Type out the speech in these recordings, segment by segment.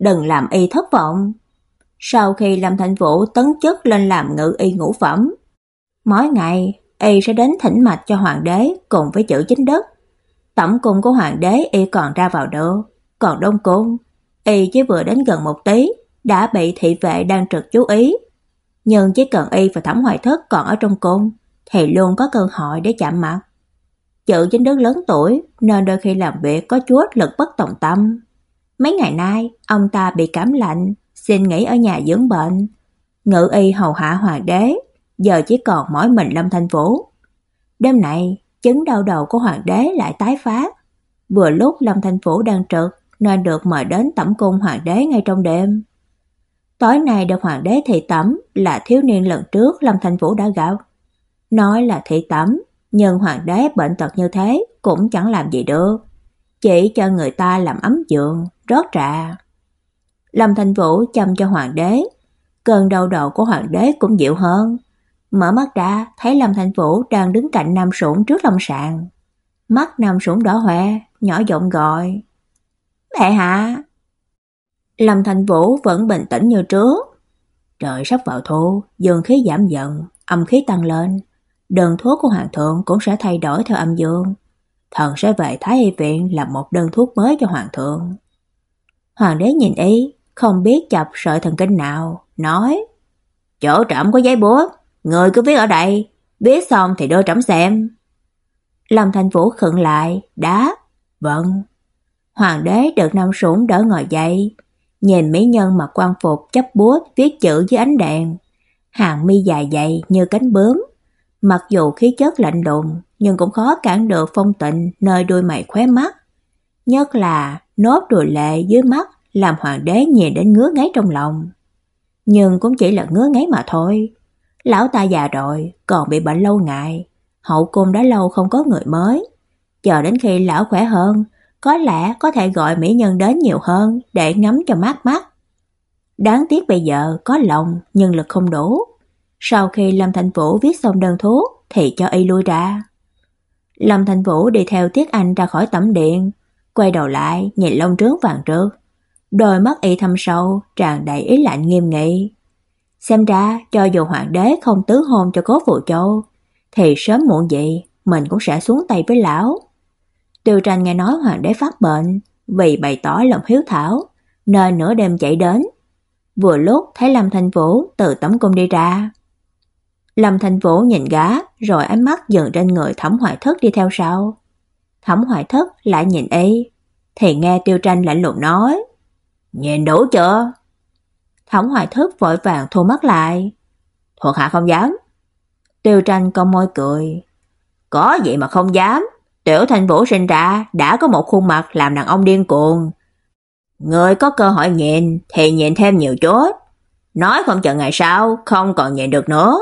đừng làm y thất vọng. Sau khi Lâm Thành Vũ tấn chức lên làm ngự y ngũ phẩm, mỗi ngày y sẽ đến thỉnh mạch cho hoàng đế cùng với chữ chính đức. Tẩm cung của hoàng đế y còn ra vào được, còn đông cung y chỉ vừa đến gần một tí đã bị thị vệ đang trực chú ý. Nhưng chỉ cần y và Thẩm Hoài Thất còn ở trong cung thì luôn có cơ hội để chạm mặt. Chữ chính đức lớn tuổi nên đôi khi làm việc có chút lực bất tòng tâm. Mấy ngày nay, ông ta bị cảm lạnh, xin nghỉ ở nhà dưỡng bệnh. Ngự y hầu hạ hoàng đế, giờ chỉ còn mỗi mình Lâm Thanh Vũ. Đêm nay chứng đau đầu của hoàng đế lại tái phát. Vừa lúc Lâm Thanh Vũ đang trực, nên được mời đến tẩm cung hoàng đế ngay trong đêm. Tối nay được hoàng đế thị tẩm là thiếu niên lần trước Lâm Thanh Vũ đã gặp. Nói là thị tẩm, nhưng hoàng đế bệnh tật như thế cũng chẳng làm gì được. Chỉ cho người ta làm ấm giường, rót trà. Lâm Thành Vũ chăm cho hoàng đế, cơn đau đầu của hoàng đế cũng dịu hơn. Mở mắt ra, thấy Lâm Thành Vũ đang đứng cạnh Nam Sủng trước lâm sàng. Mắt Nam Sủng đỏ hoe, nhỏ giọng gọi: "Mẹ hạ." Lâm Thành Vũ vẫn bình tĩnh như trước. Trời sắp vào thu, dương khí giảm dần, âm khí tăng lên, đơn thuốc của hoàng thượng cũng sẽ thay đổi theo âm dương. Thần sẽ về Thái y viện làm một đơn thuốc mới cho hoàng thượng. Hoàng đế nhìn ý, không biết chập sợi thần kinh nào, nói: "Chỗ trẫm có giấy bút, người cứ viết ở đây, viết xong thì đưa trẫm xem." Lâm Thành Vũ khựng lại, đá, "Vâng." Hoàng đế được nằm Sủng đỡ ngồi dậy, nhìn mỹ nhân mặc quan phục chấp bút viết chữ dưới ánh đèn, hàng mi dài dày như cánh bướm, mặc dù khí chất lạnh lùng, nhưng cũng khó cản được phong tịnh nơi đôi mày khóe mắt. Nhất là nốt ruồi lệ dưới mắt làm hoàng đế nhìn đến ngứa ngáy trong lòng. Nhưng cũng chỉ là ngứa ngáy mà thôi. Lão ta già rồi, còn bị bệnh lâu ngày, hậu cung đã lâu không có người mới. Chờ đến khi lão khỏe hơn, có lẽ có thể gọi mỹ nhân đến nhiều hơn để ngắm cho mát mắt. Đáng tiếc bây giờ có lòng nhưng lực không đủ. Sau khi Lâm Thành Vũ viết xong đơn thuốc thì cho y lui ra. Lâm Thành Vũ đi theo Tiết Anh ra khỏi tẩm điện, quay đầu lại nhìn lông trướng vàng rực. Đôi mắt y thâm sâu, tràn đầy ý lạnh nghiêm nghị. Xem ra, cho dù hoàng đế không tứ hôn cho cố phụ châu, thì sớm muộn gì mình cũng sẽ xuống tay với lão. Tiêu Tranh nghe nói hoàng đế phát bệnh, vì bày tỏ lòng hiếu thảo, nên nửa đêm chạy đến. Vừa lúc thấy Lâm Thành Vũ từ tấm cung đi ra. Lâm Thành Vũ nhìn gã, rồi ánh mắt dừng trên người Thẩm Hoài Thất đi theo sau. Thẩm Hoài Thất lại nhìn y, thì nghe Tiêu Tranh lạnh lùng nói: "Nhìn đủ chưa?" Thẩm Hoài Thất vội vàng thu mắt lại. "Thuộc hạ không dám." Tiêu Tranh cong môi cười. "Có gì mà không dám? Tiểu Thành Vũ sinh ra đã có một khuôn mặt làm đàn ông điên cuồng. Người có cơ hội nhìn thì nhìn thêm nhiều chút. Nói không chừng ngày sau không còn nhìn được nữa."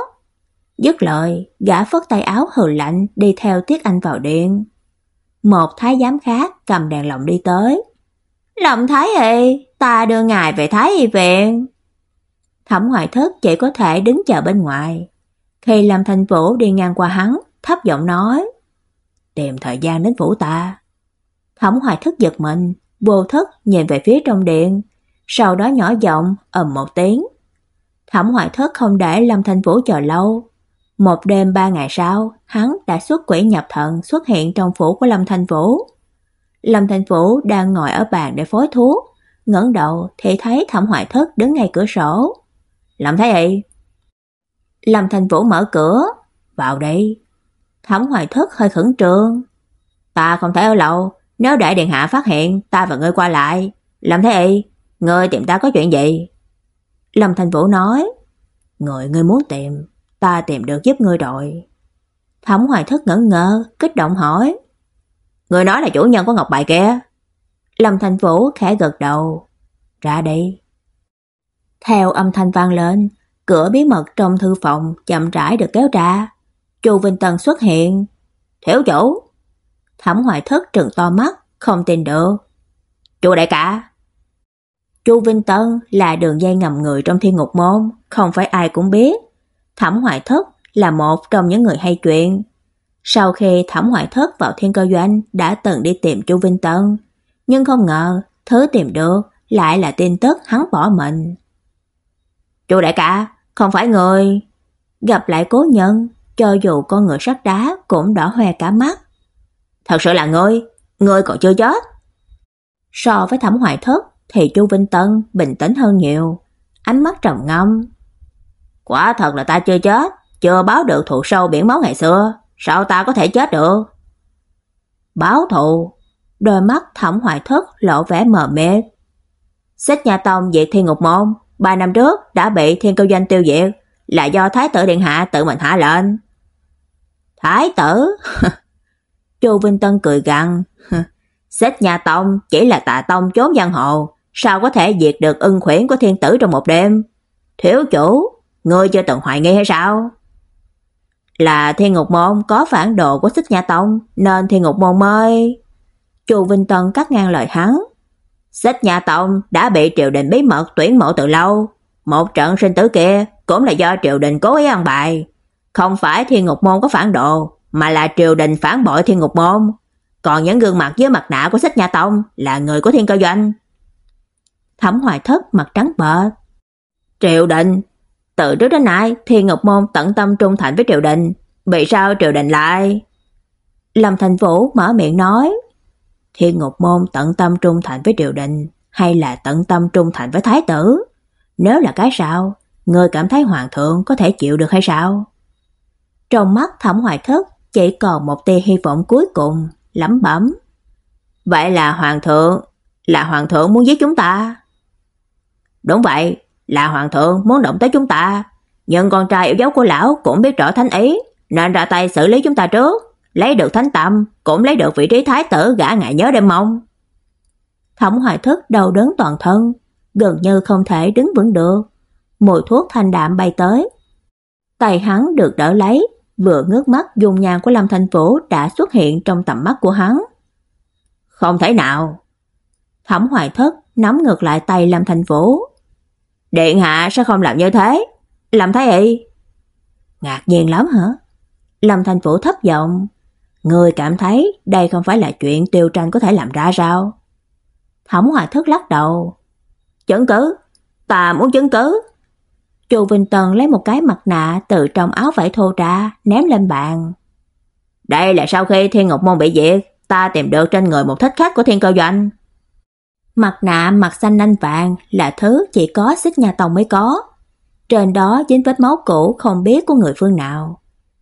Dứt lời, gã phất tay áo hừ lạnh đi theo Tiết Anh vào điện. Một thái giám khác cầm đèn lồng đi tới. "Lộng thái y, ta đưa ngài về thái y viện." Thẩm Hoài Thất chỉ có thể đứng chờ bên ngoài. Khi Lâm Thành Vũ đi ngang qua hắn, thấp giọng nói: "Tìm thời gian đến phủ ta." Thẩm Hoài Thất giật mình, vô thức nhìn về phía trong điện, sau đó nhỏ giọng ầm một tiếng. Thẩm Hoài Thất không để Lâm Thành Vũ chờ lâu, một đêm ba ngày sau, hắn đã xuất quỷ nhập thần xuất hiện trong phủ của Lâm Thanh Vũ. Lâm Thanh Vũ đang ngồi ở bàn để phối thuốc, ngẩng đầu thì thấy Thẩm Hoài Thất đứng ngay cửa sổ. "Lâm Thái Y." Lâm Thanh Vũ mở cửa, "Vào đây." Thẩm Hoài Thất hơi khẩn trương. "Ta không thể ở lâu, nếu đại điện hạ phát hiện ta và ngươi qua lại, Lâm Thái Y, ngươi tìm ta có chuyện gì?" Lâm Thanh Vũ nói, "Người ngươi muốn tìm ta tìm được giúp ngươi đội Thẩm Hoài Thất ngẩn ngơ, kích động hỏi: "Ngươi nói là chủ nhân của ngọc bài kia?" Lâm Thành Vũ khẽ gật đầu. "Ra đi." Theo âm thanh vang lên, cửa bí mật trong thư phòng chậm rãi được kéo ra. Chu Vinh Tân xuất hiện. "Thiếu chủ." Thẩm Hoài Thất trừng to mắt, không tin được. "Chu đại ca." Chu Vinh Tân là đường dây ngầm người trong Thiên Ngục môn, không phải ai cũng biết. Thẩm Hoại Thất là một trong những người hay chuyện. Sau khi Thẩm Hoại Thất vào Thiên Cơ Doanh đã từng đi tìm Chu Vinh Tân, nhưng không ngờ thứ tìm được lại là tin tức hắn bỏ mình. "Chu đại ca, không phải người gặp lại cố nhân, cho dù con người sắt đá cũng đỏ hoe cả mắt. Thật sự là ngươi, ngươi còn chưa chết. So với Thẩm Hoại Thất thì Chu Vinh Tân bình tĩnh hơn nhiều, ánh mắt trầm ngâm. Quả thật là ta chưa chết, chưa báo được thù sâu biển máu ngày xưa, sao ta có thể chết được? Báo thù? Đôi mắt Thẩm Hoài Thất lộ vẻ mờ mịt. Xích nhà Tông diệt Thiên Ngục Môn, ba năm trước đã bị Thiên Câu Doanh tiêu diệt, là do Thái tử điện hạ tự mình hạ lệnh. Thái tử? Chu Vinh Tân cười gằn, Xích nhà Tông chỉ là tà tông trốn giang hồ, sao có thể diệt được ưng khuyển của thiên tử trong một đêm? Thiếu chủ, ngươi chưa từng hoài nghi hay sao? Là Thiên Ngục Môn có phản đồ của Xích nhà Tông, nên Thiên Ngục Môn mới Chu Vinh Tân cắt ngang lời hắn. Xích nhà Tông đã bị triều đình bí mật tuyển mộ từ lâu, một trận sinh tử kia cũng là do triều đình cố ý ăn bài, không phải Thiên Ngục Môn có phản đồ, mà là triều đình phản bội Thiên Ngục Môn. Còn những gương mặt dưới mặt nạ của Xích nhà Tông là người của Thiên Cơ Doanh. Thẩm Hoài Thất mặt trắng bệch. Triều đình, từ trước đến nay Thiên ngọc Môn tận tâm trung thành với triều đình, bị sao triều đình lại? Lâm Thành Vũ mở miệng nói, Thiên ngọc Môn tận tâm trung thành với triều đình hay là tận tâm trung thành với thái tử? Nếu là cái sao, ngươi cảm thấy hoàng thượng có thể chịu được hay sao? Trong mắt Thẩm Hoài Thất chỉ còn một tia hy vọng cuối cùng, lẩm bẩm. Vậy là hoàng thượng, là hoàng thượng muốn giết chúng ta? Đúng vậy, là hoàng thượng muốn động tới chúng ta, nhưng con trai yêu dấu của lão cũng biết rõ thánh ý, nên ra tay xử lý chúng ta trước, lấy được thánh tâm, cũng lấy được vị trí thái tử gã ngại nhớ đêm mong. Thẩm Hoài Thất đau đớn toàn thân, gần như không thể đứng vững được. Mùi thuốc thanh đạm bay tới. Tay hắn được đỡ lấy, vừa ngước mắt dung nhan của Lâm Thanh Vũ đã xuất hiện trong tầm mắt của hắn. Không thể nào. Thẩm Hoài Thất nắm ngược lại tay Lâm Thanh Vũ. Điện hạ sẽ không làm như thế? Làm Thái y? Ngạc nhiên lắm hả? Lâm Thành Vũ thấp giọng. Người cảm thấy đây không phải là chuyện tiêu tranh có thể làm ra sao? Thẩm Hòa Thức lắc đầu. Chứng cứ? Ta muốn chứng cứ. Chu Vinh Tần lấy một cái mặt nạ từ trong áo vải thô ra, ném lên bàn. Đây là sau khi Thiên Ngọc Môn bị diệt, ta tìm được trên người một thích khách của Thiên Cơ Doanh. Mặt nạ mặt xanh nanh vàng là thứ chỉ có xích nhà tông mới có. Trên đó dính vết máu cũ không biết của người phương nào.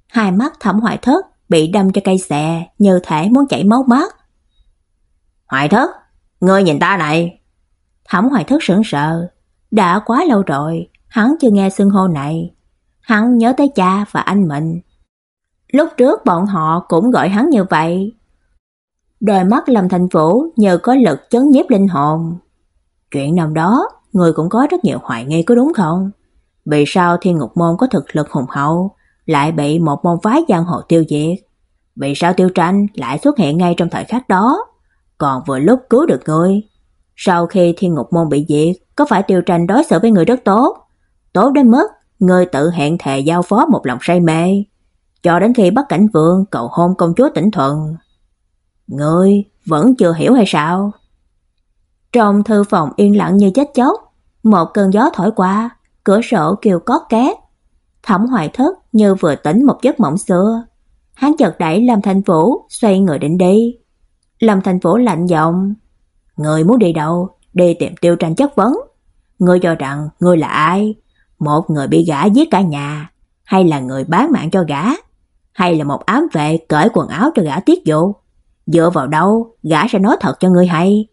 Hai mắt thẩm hoại thất bị đâm cho cây xè như thể muốn chảy máu mắt. Hoại thất, ngươi nhìn ta này. Thẩm hoại thất sững sờ. Đã quá lâu rồi, hắn chưa nghe xưng hô này. Hắn nhớ tới cha và anh mình. Lúc trước bọn họ cũng gọi hắn như vậy. Đôi mắt Lâm Thành Vũ nhờ có lực chấn nhiếp linh hồn. Chuyện năm đó, người cũng có rất nhiều hoài nghi có đúng không? Vì sao Thiên Ngục Môn có thực lực hùng hậu, lại bị một môn phái giang hồ tiêu diệt? Vì sao Tiêu Tranh lại xuất hiện ngay trong thời khắc đó, còn vừa lúc cứu được ngươi Sau khi Thiên Ngục Môn bị diệt, có phải Tiêu Tranh đối xử với người rất tốt? tốt đến mức ngươi tự hẹn thề giao phó một lòng say mê, cho đến khi bắt cảnh vương cầu hôn công chúa tĩnh thuận. Ngươi vẫn chưa hiểu hay sao? Trong thư phòng yên lặng như chết chóc, một cơn gió thổi qua, cửa sổ kêu cót két. Thẩm Hoài Thất như vừa tỉnh một giấc mộng xưa. Hắn chợt đẩy Lâm Thành Vũ xoay người định đi. Lâm Thành Vũ lạnh giọng, "Ngươi muốn đi đâu? Đi tìm Tiêu Tranh chất vấn. Ngươi cho rằng ngươi là ai? một người bị gã giết cả nhà, hay là người bán mạng cho gã, hay là một ám vệ cởi quần áo cho gã tiết dụ. Dựa vào đâu, gã sẽ nói thật cho ngươi hay.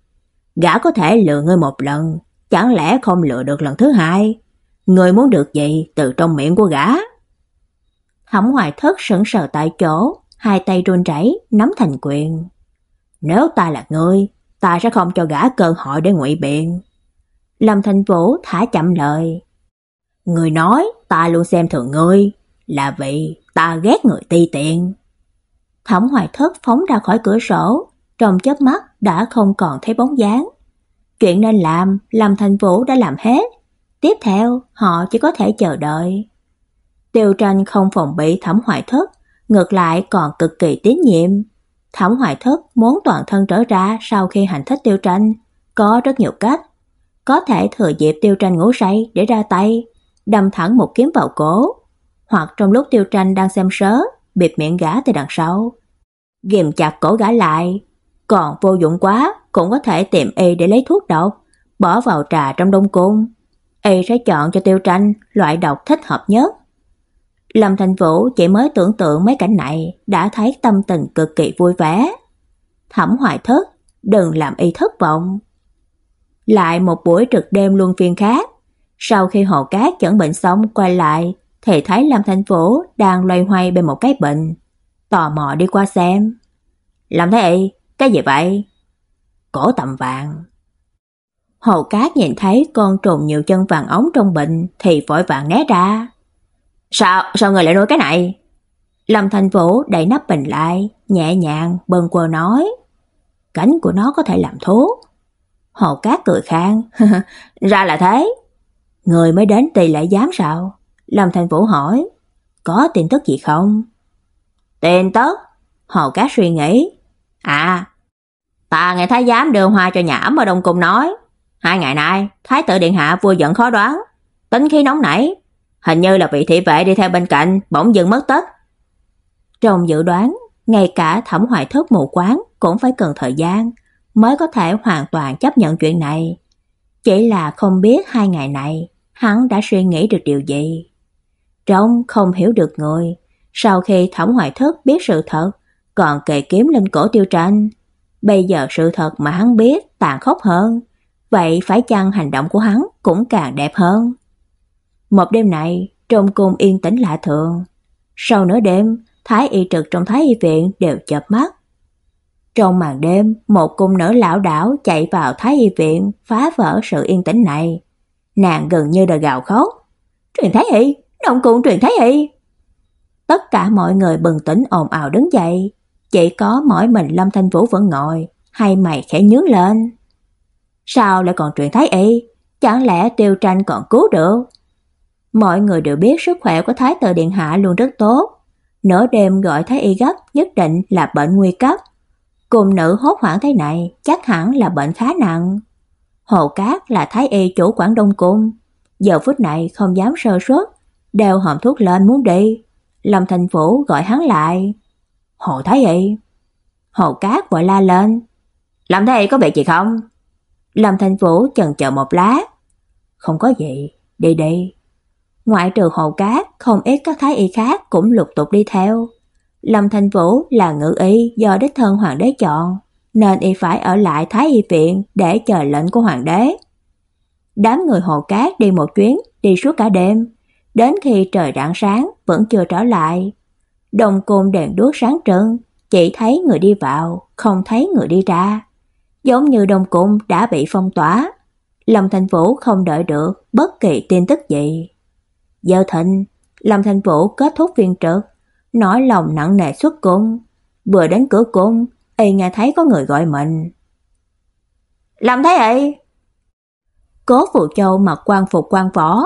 Gã có thể lừa ngươi một lần, chẳng lẽ không lừa được lần thứ hai? Ngươi muốn được gì từ trong miệng của gã? Hẩm Hoài Thất sững sờ tại chỗ, hai tay run rẩy nắm thành quyền. Nếu ta là ngươi, ta sẽ không cho gã cơ hội để ngụy biện. Lâm Thanh Vũ thả chậm lời. Người nói ta luôn xem thường ngươi, là vì ta ghét người ti tiện. Thẩm Hoài Thất phóng ra khỏi cửa sổ, trong chớp mắt đã không còn thấy bóng dáng. Chuyện nên làm, Lâm thành Vũ đã làm hết. Tiếp theo, họ chỉ có thể chờ đợi. Tiêu Tranh không phòng bị Thẩm Hoài Thất, ngược lại còn cực kỳ tín nhiệm. Thẩm Hoài Thất muốn toàn thân trở ra sau khi hành thích Tiêu Tranh, có rất nhiều cách. Có thể thừa dịp Tiêu Tranh ngủ say để ra tay, đâm thẳng một kiếm vào cổ, hoặc trong lúc Tiêu Tranh đang xem sớ, bịt miệng gã từ đằng sau, ghim chặt cổ gã lại, còn vô dụng quá cũng có thể tìm y để lấy thuốc độc, bỏ vào trà trong đông cung. Y sẽ chọn cho Tiêu Tranh loại độc thích hợp nhất. Lâm Thành Vũ chỉ mới tưởng tượng mấy cảnh này đã thấy tâm tình cực kỳ vui vẻ. Thẩm Hoài Thất, đừng làm y thất vọng. Lại một buổi trực đêm luân phiên khác, sau khi hồ cát chẩn bệnh xong quay lại, thì thấy Lâm Thành phố đang loay hoay bên một cái bệnh, tò mò đi qua xem. Lâm Thái cái gì vậy? Cổ tầm vàng. hầu Cát nhìn thấy con trùng nhiều chân vàng ống trong bệnh thì vội vàng né ra. Sao, sao người lại nuôi cái này? Lâm Thành Vũ đẩy nắp bình lại, nhẹ nhàng bâng quơ nói. Cánh của nó có thể làm thuốc. Hồ Cát cười khang. ra là thế. Người mới đến tì lại dám sao? Lâm Thành Vũ hỏi. Có tin tức gì không? Tin tức? Hồ Cát suy nghĩ. À, ta nghe thái giám đưa hoa cho nhã mà ở Đông Cung nói. Hai ngày nay, thái tử điện hạ vui giận khó đoán. Tính khí nóng nảy, Hình như là vị thị vệ đi theo bên cạnh bỗng dưng mất tích. Trong dự đoán, ngay cả Thẩm hoại Thất mù quán cũng phải cần thời gian mới có thể hoàn toàn chấp nhận chuyện này. Chỉ là không biết hai ngày này hắn đã suy nghĩ được điều gì trông không hiểu được người, sau khi Thẩm Hoài Thất biết sự thật, còn kề kiếm lên cổ Tiêu Tranh. Bây giờ sự thật mà hắn biết tàn khốc hơn, vậy phải chăng hành động của hắn cũng càng đẹp hơn? Một đêm này, trong cung yên tĩnh lạ thường. Sau nửa đêm, thái y trực trong thái y viện đều chợp mắt. Trong màn đêm, một cung nữ lão đảo chạy vào thái y viện, phá vỡ sự yên tĩnh này. Nàng gần như đã gào khóc. "Truyền thái y, động cung truyền thái y!" Tất cả mọi người bừng tỉnh ồn ào đứng dậy, chỉ có mỗi mình Lâm Thanh Vũ vẫn ngồi, hai mày khẽ nhướng lên. Sao lại còn truyền thái y? Chẳng lẽ Tiêu Tranh còn cứu được? Mọi người đều biết sức khỏe của Thái tử Điện Hạ luôn rất tốt. Nửa đêm gọi Thái y gấp nhất định là bệnh nguy cấp. Cùng nữ hốt hoảng thế này chắc hẳn là bệnh khá nặng. Hồ Cát là Thái y chủ Quảng Đông Cung. Giờ phút này không dám sơ suất, đeo hòm thuốc lên muốn đi. Lâm Thành Vũ gọi hắn lại. Hồ Thái y. Hồ Cát vội la lên. Lâm Thái y có việc gì không? Lâm Thành Vũ chần chờ một lát. Không có gì, đi đi. Ngoại trừ Hồ Cát, không ít các thái y khác cũng lục tục đi theo. Lâm thành Vũ là ngự y do đích thân hoàng đế chọn, nên y phải ở lại thái y viện để chờ lệnh của hoàng đế. Đám người Hồ Cát đi một chuyến, đi suốt cả đêm, đến khi trời rạng sáng vẫn chưa trở lại. Đồng côn đèn đuốc sáng trưng, chỉ thấy người đi vào, không thấy người đi ra. Giống như đồng cung đã bị phong tỏa. Lâm thành Vũ không đợi được bất kỳ tin tức gì. Giờ thịnh, Lâm thành Vũ kết thúc viên trực, nói lòng nặng nề xuất cung. Vừa đến cửa cung, y nghe thấy có người gọi mình. Lâm Thái Y! Cố phụ Châu mặc quan phục quan võ,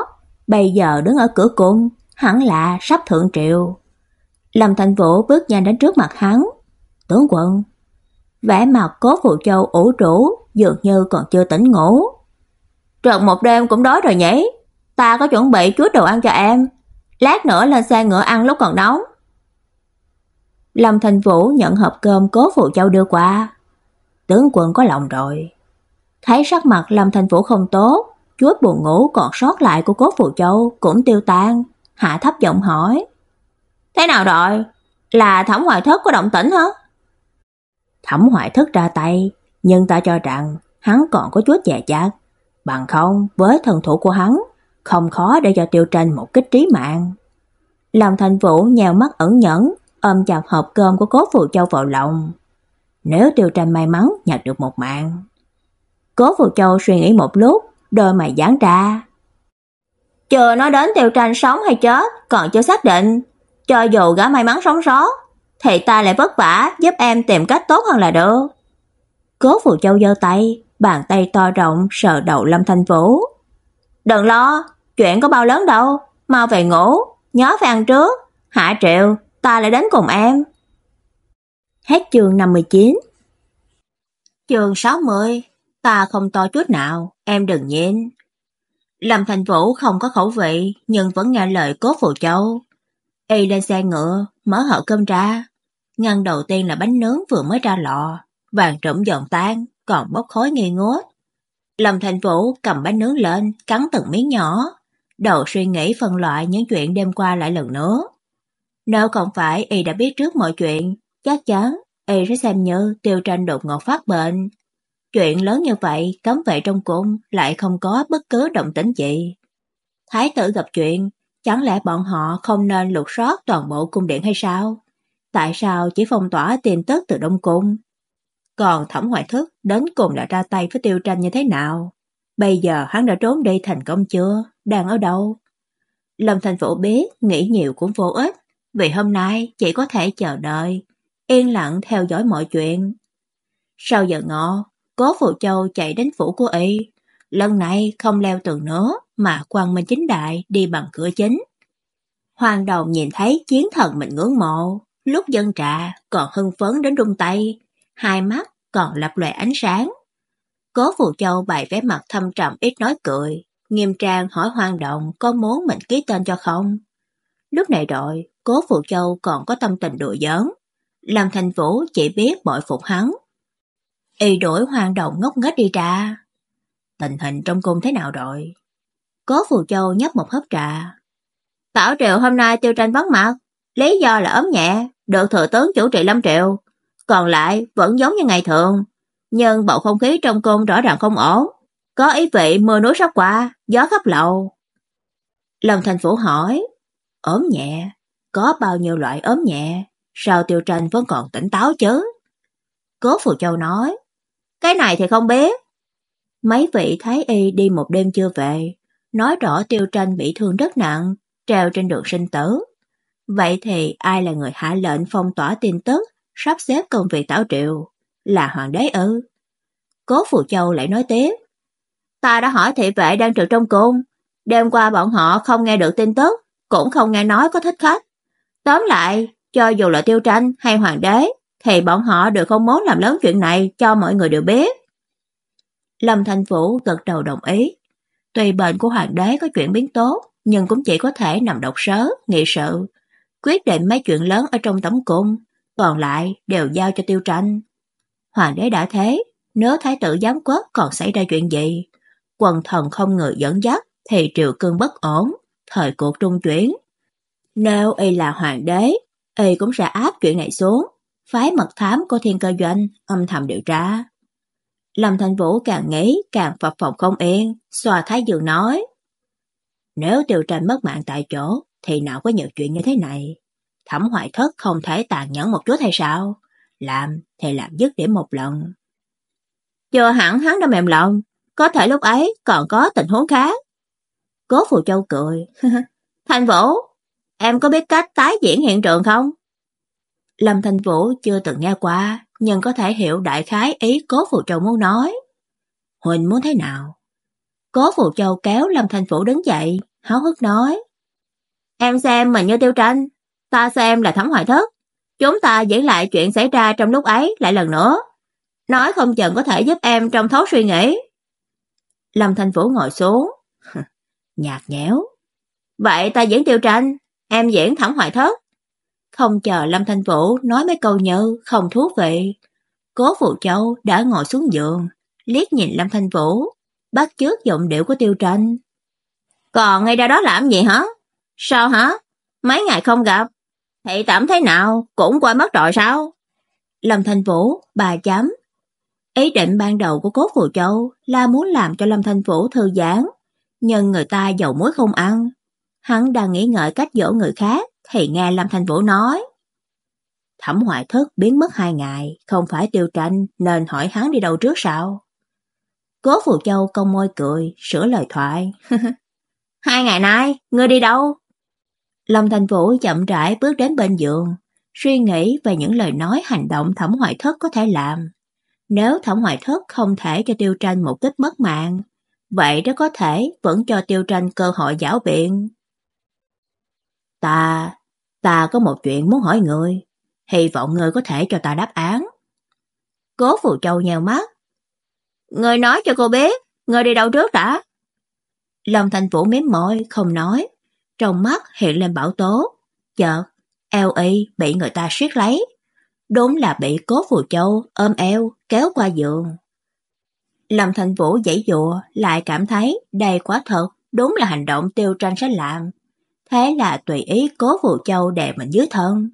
bây giờ đứng ở cửa cung, hẳn là sắp thượng triệu. Lâm thành Vũ bước nhanh đến trước mặt hắn. Tướng quân, vẻ mặt Cố Phù Châu ủ rũ, dường như còn chưa tỉnh ngủ. Trợn một đêm cũng đói rồi nhỉ? Ta có chuẩn bị chút đồ ăn cho em, lát nữa lên xe ngựa ăn lúc còn nóng. Lâm Thành Vũ nhận hộp cơm Cố Phụ Châu đưa qua. Tướng quân có lòng rồi. Thấy sắc mặt Lâm Thành Vũ không tốt, chút buồn ngủ còn sót lại của Cố phù Châu cũng tiêu tan, hạ thấp giọng hỏi: "Thế nào rồi? Là Thẩm Hoài Thất có động tĩnh hả?" Thẩm Hoài Thất ra tay, nhưng ta cho rằng hắn còn có chút dè dặt, bằng không với thần thủ của hắn không khó để cho Tiêu Tranh một kích trí mạng. Lâm Thành Vũ nhèo mắt ẩn nhẫn, ôm chặt hộp cơm của Cố Phù Châu vào lòng. Nếu Tiêu Tranh may mắn nhặt được một mạng. Cố Phù Châu suy nghĩ một lúc, đôi mày giãn ra. Chờ nói đến Tiêu Tranh sống hay chết, còn chưa xác định. Cho dù gã may mắn sống sót, thì ta lại vất vả giúp em tìm cách tốt hơn là được. Cố Phù Châu giơ tay, bàn tay to rộng sờ đầu Lâm Thanh Vũ. "Đừng lo, chuyện có bao lớn đâu, mau về ngủ, nhớ phải ăn trước, Hạ Triệu, ta lại đến cùng em." Hết chương 59. Chương 60, ta không to chút nào, em đừng nhịn. Lâm Thành Vũ không có khẩu vị, nhưng vẫn nghe lời Cố Phù Châu. Y lên xe ngựa, mở hộp cơm ra. Ngăn đầu tiên là bánh nướng vừa mới ra lò, vàng trộm giòn tan, còn bốc khói nghi ngút. Lâm Thành Vũ cầm bánh nướng lên, cắn từng miếng nhỏ, đầu suy nghĩ phân loại những chuyện đêm qua lại lần nữa. Nếu không phải y đã biết trước mọi chuyện, chắc chắn y sẽ xem như tiêu tranh đột ngột phát bệnh. Chuyện lớn như vậy, cấm vệ trong cung lại không có bất cứ động tĩnh gì. Thái tử gặp chuyện, chẳng lẽ bọn họ không nên lục soát toàn bộ cung điện hay sao? Tại sao chỉ phong tỏa tin tức từ Đông Cung? Còn Thẩm Hoài Thức đến cùng đã ra tay với Tiêu Tranh như thế nào? Bây giờ hắn đã trốn đi thành công chưa? Đang ở đâu? Lâm Thành Vũ biết nghĩ nhiều cũng vô ích, vì hôm nay chỉ có thể chờ đợi, yên lặng theo dõi mọi chuyện. Sau giờ ngọ, Cố Phụ Châu chạy đến phủ của y, lần này không leo tường nữa mà quang minh chính đại đi bằng cửa chính. Hoàng đồng nhìn thấy chiến thần mình ngưỡng mộ, lúc dân trà còn hưng phấn đến rung tay, hai mắt còn lập lòe ánh sáng. Cố Phù Châu bày vẻ mặt thâm trầm ít nói cười, nghiêm trang hỏi Hoàng Động có muốn mình ký tên cho không. Lúc này đội Cố Phù Châu còn có tâm tình đùa giỡn. Làm thành vũ chỉ biết bội phục hắn. Y đổi Hoàng Động ngốc nghếch đi ra. Tình hình trong cung thế nào rồi? Cố Phù Châu nhấp một hớp trà. Tảo Triệu hôm nay tiêu tranh vắng mặt, lý do là ốm nhẹ, được thừa tướng chủ trị Lâm Triệu, còn lại vẫn giống như ngày thường, nhưng bầu không khí trong cung rõ ràng không ổn, có ý vị mưa núi sắp qua, gió khắp lầu. Lâm Thành Phủ hỏi, ốm nhẹ, có bao nhiêu loại ốm nhẹ, sao Tiêu Tranh vẫn còn tỉnh táo chứ? Cố Phù Châu nói, cái này thì không biết. Mấy vị thái y đi một đêm chưa về, nói rõ Tiêu Tranh bị thương rất nặng, treo trên đường sinh tử. Vậy thì ai là người hạ lệnh phong tỏa tin tức, sắp xếp công việc tảo triệu? Là hoàng đế ư? Cố Phù Châu lại nói tiếp. Ta đã hỏi thị vệ đang trực trong cung. Đêm qua bọn họ không nghe được tin tức, cũng không nghe nói có thích khách. Tóm lại, cho dù là tiêu tranh hay hoàng đế, thì bọn họ đều không muốn làm lớn chuyện này cho mọi người đều biết. Lâm Thành Vũ gật đầu đồng ý. Tuy bệnh của hoàng đế có chuyển biến tốt, nhưng cũng chỉ có thể nằm độc sớ, nghị sự, quyết định mấy chuyện lớn ở trong tấm cung, còn lại đều giao cho tiêu tranh. Hoàng đế đã thế, nếu thái tử giám quốc còn xảy ra chuyện gì, quần thần không người dẫn dắt thì triều cương bất ổn, thời cuộc trung chuyển. Nếu y là hoàng đế, y cũng sẽ áp chuyện này xuống, phái mật thám của thiên cơ doanh âm thầm điều tra. Lâm Thành Vũ càng nghĩ càng phập phồng không yên, xoa thái dương nói. Nếu tiêu tranh mất mạng tại chỗ, thì nào có nhiều chuyện như thế này. Thẩm hoại thất không thể tàn nhẫn một chút hay sao? Làm thì làm dứt điểm một lần. Chưa hẳn hắn đã mềm lòng, có thể lúc ấy còn có tình huống khác. Cố Phù Châu cười. Thành Vũ, em có biết cách tái diễn hiện trường không? Lâm Thành Vũ chưa từng nghe qua, nhưng có thể hiểu đại khái ý Cố Phù Châu muốn nói. Huỳnh muốn thế nào? Cố Phù Châu kéo Lâm Thành Vũ đứng dậy, háo hức nói. Em xem mình như tiêu tranh, ta xem là thẩm hoài thất. Chúng ta diễn lại chuyện xảy ra trong lúc ấy lại lần nữa. Nói không chừng có thể giúp em trong thấu suy nghĩ. Lâm Thanh Vũ ngồi xuống. Nhạt nhẽo. Vậy ta diễn tiêu tranh, em diễn thẩm hoài thất. Không chờ Lâm Thanh Vũ nói mấy câu nhớ không thú vị. Cố Phụ Châu đã ngồi xuống giường, liếc nhìn Lâm Thanh Vũ, bắt chước giọng điệu của tiêu tranh. Còn ngay ra đó làm gì hả? Sao hả? Mấy ngày không gặp, Thị tẩm thế nào, cũng qua mất rồi sao? Lâm Thanh Vũ, bà chấm. Ý định ban đầu của Cố Vũ Châu là muốn làm cho Lâm Thanh Vũ thư giãn, nhưng người ta dầu muối không ăn. Hắn đang nghĩ ngợi cách dỗ người khác, thì nghe Lâm Thanh Vũ nói. Thẩm hoại Thất biến mất hai ngày, không phải tiêu tranh nên hỏi hắn đi đâu trước sao? Cố Phù Châu cong môi cười, sửa lời thoại. Hai ngày nay, ngươi đi đâu? Lâm Thành Vũ chậm rãi bước đến bên giường, suy nghĩ về những lời nói hành động Thẩm Hoài Thất có thể làm. Nếu Thẩm Hoài Thất không thể cho Tiêu Tranh một kích mất mạng, vậy đó có thể vẫn cho Tiêu Tranh cơ hội giảo biện. Ta, ta có một chuyện muốn hỏi người, hy vọng người có thể cho ta đáp án. Cố Phù Châu nhèo mắt. Người nói cho cô biết, người đi đâu trước đã? Lâm Thành Vũ mím môi, không nói. Trong mắt hiện lên bảo tố. Chợt, eo y bị người ta siết lấy. Đúng là bị cố phù châu ôm eo, kéo qua giường. Lâm Thành Vũ giãy dụa, lại cảm thấy đây quá thật, đúng là hành động tiêu tranh sẽ làm. Thế là tùy ý cố Vũ châu đè mình dưới thân.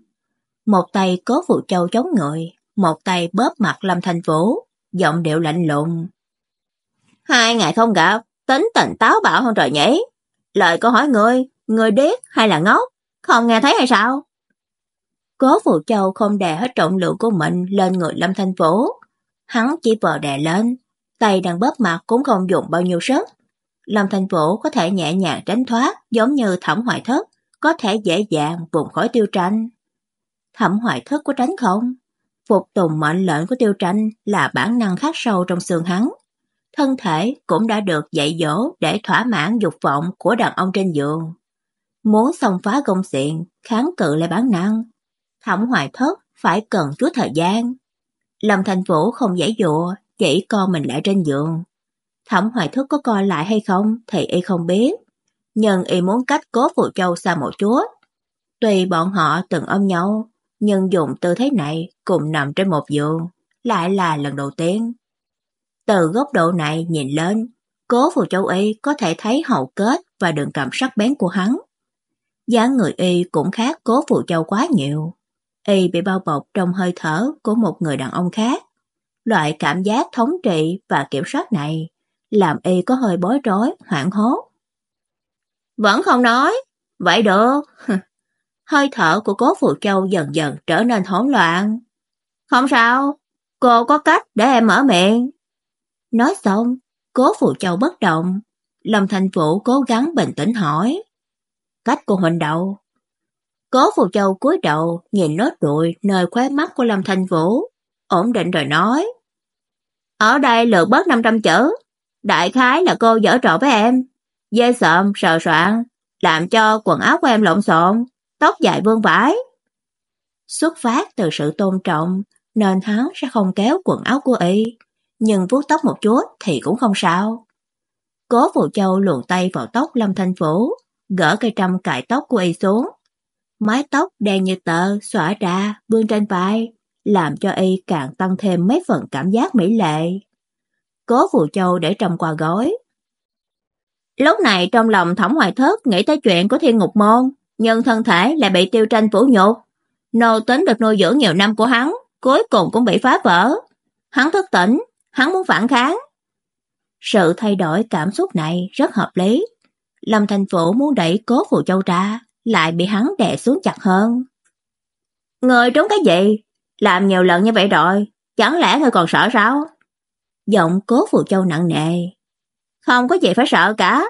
Một tay cố Vũ châu chống người, một tay bóp mặt Lâm Thành Vũ, giọng điệu lạnh lùng. Hai ngày không gặp, tính tình táo bạo hơn trời nhỉ. Lời câu hỏi ngươi, ngươi điếc hay là ngốc, không nghe thấy hay sao? Cố Vũ Châu không đè hết trọng lượng của mình lên người Lâm Thanh Vũ. Hắn chỉ vờ đè lên, tay đang bóp mặt cũng không dùng bao nhiêu sức. Lâm thành Vũ có thể nhẹ nhàng tránh thoát giống như thẩm hoại thất, có thể dễ dàng vùng khỏi tiêu tranh. Thẩm hoại thất có tránh không? Phục tùng mệnh lệnh của tiêu tranh là bản năng khắc sâu trong xương hắn thân thể cũng đã được dạy dỗ để thỏa mãn dục vọng của đàn ông trên giường. Muốn xông phá công xiện, kháng cự lại bản năng. Thẩm hoài thất phải cần chút thời gian. Lâm Thành Vũ không giải dụa, chỉ co mình lại trên giường. Thẩm hoài thức có coi lại hay không thì y không biết. Nhưng y muốn cách cố phụ châu xa một chút. Tuy bọn họ từng ôm nhau, nhưng dùng tư thế này cùng nằm trên một giường, lại là lần đầu tiên. Từ góc độ này nhìn lên, cố phù châu y có thể thấy hậu kết và đường cầm sắc bén của hắn. dáng người y cũng khác cố phù châu quá nhiều. Y bị bao bọc trong hơi thở của một người đàn ông khác. Loại cảm giác thống trị và kiểm soát này làm y có hơi bối rối, hoảng hốt. Vẫn không nói, vậy được. hơi thở của cố phù châu dần dần trở nên hỗn loạn. Không sao, cô có cách để em mở miệng. Nói xong, cố phụ châu bất động. Lâm Thành Vũ cố gắng bình tĩnh hỏi. Cách của huynh đậu. Cố phụ châu cúi đầu nhìn nốt đuổi nơi khóe mắt của Lâm Thành Vũ. Ổn định rồi nói. Ở đây lượt bớt 500 chữ. Đại khái là cô dở trò với em. Dê sợm, sờ soạn, làm cho quần áo của em lộn xộn, tóc dài vương vãi. Xuất phát từ sự tôn trọng, nên hắn sẽ không kéo quần áo của y nhưng vuốt tóc một chút thì cũng không sao. Cố Vũ Châu luồn tay vào tóc Lâm Thanh Vũ, gỡ cây trăm cài tóc của y xuống. Mái tóc đen như tờ xõa ra, vương trên vai, làm cho y càng tăng thêm mấy phần cảm giác mỹ lệ. Cố Phù Châu để trong quà gói. Lúc này trong lòng Thẩm Hoài Thất nghĩ tới chuyện của thiên ngục môn, nhưng thân thể lại bị tiêu tranh phủ nhục. Nô tính được nuôi dưỡng nhiều năm của hắn, cuối cùng cũng bị phá vỡ. Hắn thức tỉnh, hắn muốn phản kháng. Sự thay đổi cảm xúc này rất hợp lý. Lâm Thành Vũ muốn đẩy cố phù châu ra, lại bị hắn đè xuống chặt hơn. Người trốn cái gì? Làm nhiều lần như vậy rồi, chẳng lẽ người còn sợ sao? Giọng cố phù châu nặng nề. Không có gì phải sợ cả,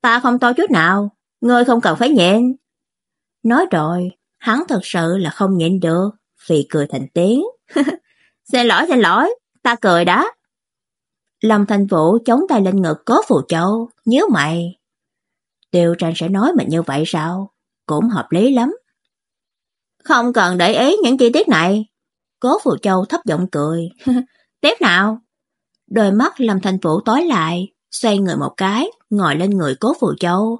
ta không to chút nào, ngươi không cần phải nhịn. Nói rồi, hắn thật sự là không nhịn được, vì cười thành tiếng. xin lỗi, xin lỗi, ta cười đó. Lâm Thanh Vũ chống tay lên ngực cố phù châu, nhớ mày. Tiêu tranh sẽ nói mình như vậy sao? Cũng hợp lý lắm. Không cần để ý những chi tiết này. Cố Phù Châu thấp giọng cười. Tiếp nào? Đôi mắt Lâm Thanh Vũ tối lại, xoay người một cái, ngồi lên người Cố Phù Châu,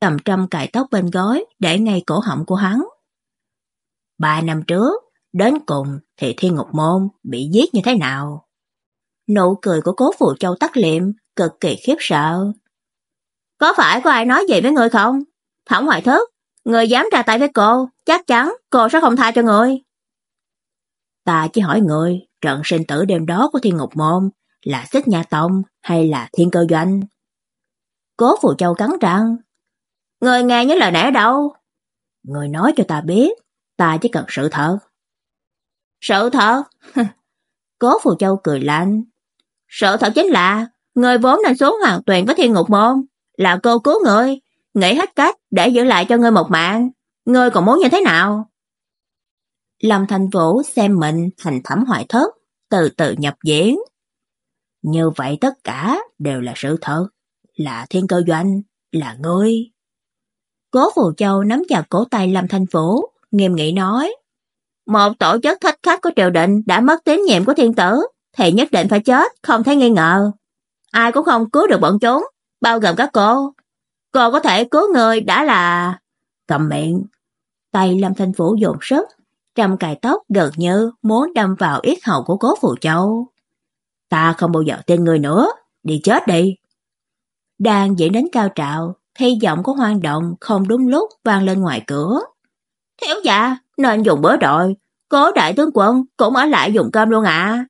tầm trăm cài tóc bên gối để ngay cổ họng của hắn. Ba năm trước, đến cùng thì Thiên Ngục Môn bị giết như thế nào? Nụ cười của cố phụ châu tắt liệm, cực kỳ khiếp sợ. Có phải có ai nói gì với người không? Thẩm hoài thức, người dám ra tay với cô, chắc chắn cô sẽ không tha cho người. Ta chỉ hỏi người, trận sinh tử đêm đó của thiên ngục môn là xích nhà tông hay là thiên cơ doanh? Cố phù châu cắn răng. Người nghe những lời nãy đâu? Người nói cho ta biết, ta chỉ cần sự thật. Sự thật? Cố Phù Châu cười lạnh. Sự thật chính là người vốn nên xuống hoàng tuyền với thiên ngục môn, là cô cứu người, nghĩ hết cách để giữ lại cho ngươi một mạng, ngươi còn muốn như thế nào? Lâm Thành Vũ xem mình thành thẩm hoại thất, từ từ nhập diễn. Như vậy tất cả đều là sự thật, là thiên cơ doanh, là ngươi. Cố Phù Châu nắm chặt cổ tay Lâm Thanh phủ nghiêm nghị nói. Một tổ chức thích khách của triều định đã mất tín nhiệm của thiên tử, thì nhất định phải chết, không thấy nghi ngờ. Ai cũng không cứu được bọn chúng, bao gồm các cô. Cô có thể cứu người đã là... Cầm miệng. Tay Lâm Thanh phủ dồn sức, trăm cài tóc gần như muốn đâm vào yết hầu của cố Phù Châu. Ta không bao giờ tin người nữa, đi chết đi. Đang diễn đến cao trào, thì giọng của hoang động không đúng lúc vang lên ngoài cửa. Thiếu dạ, nên dùng bữa rồi, cố đại tướng quân cũng ở lại dùng cơm luôn ạ.